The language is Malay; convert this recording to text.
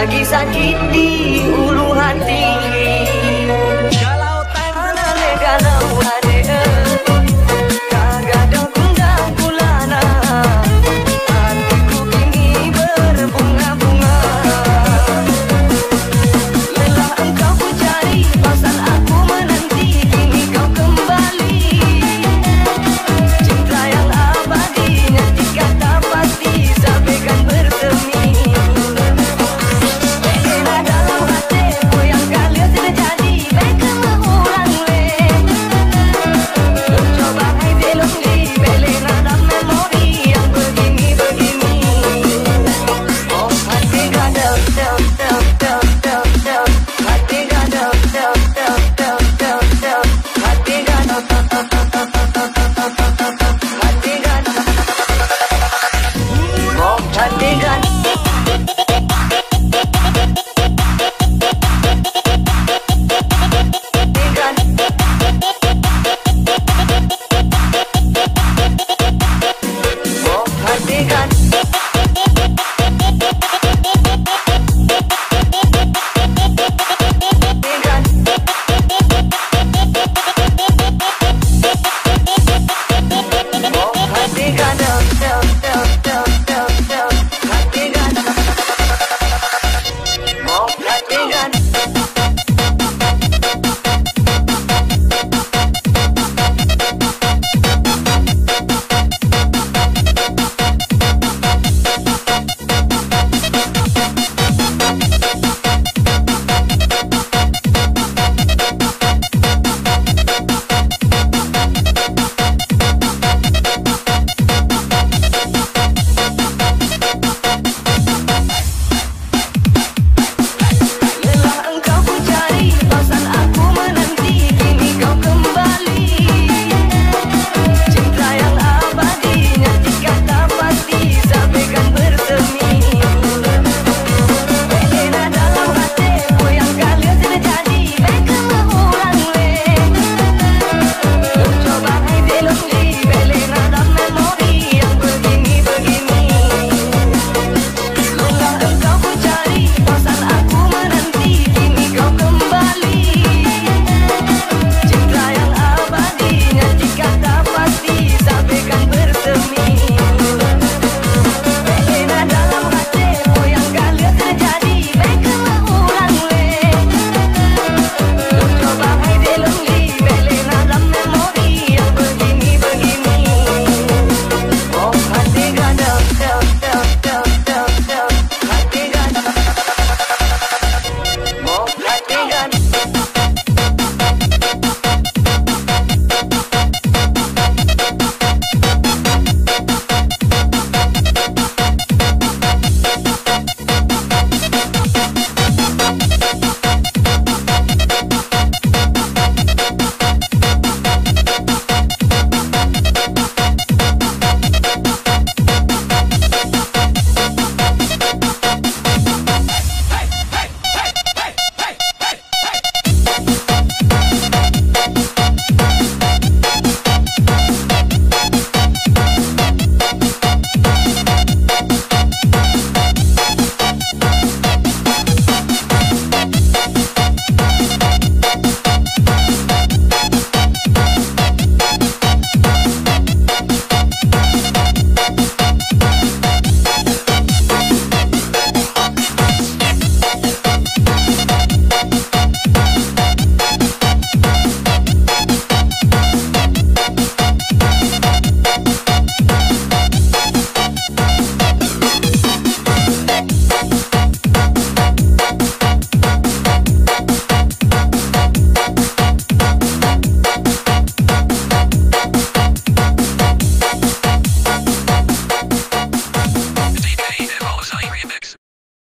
lagi sakit di ulu hati.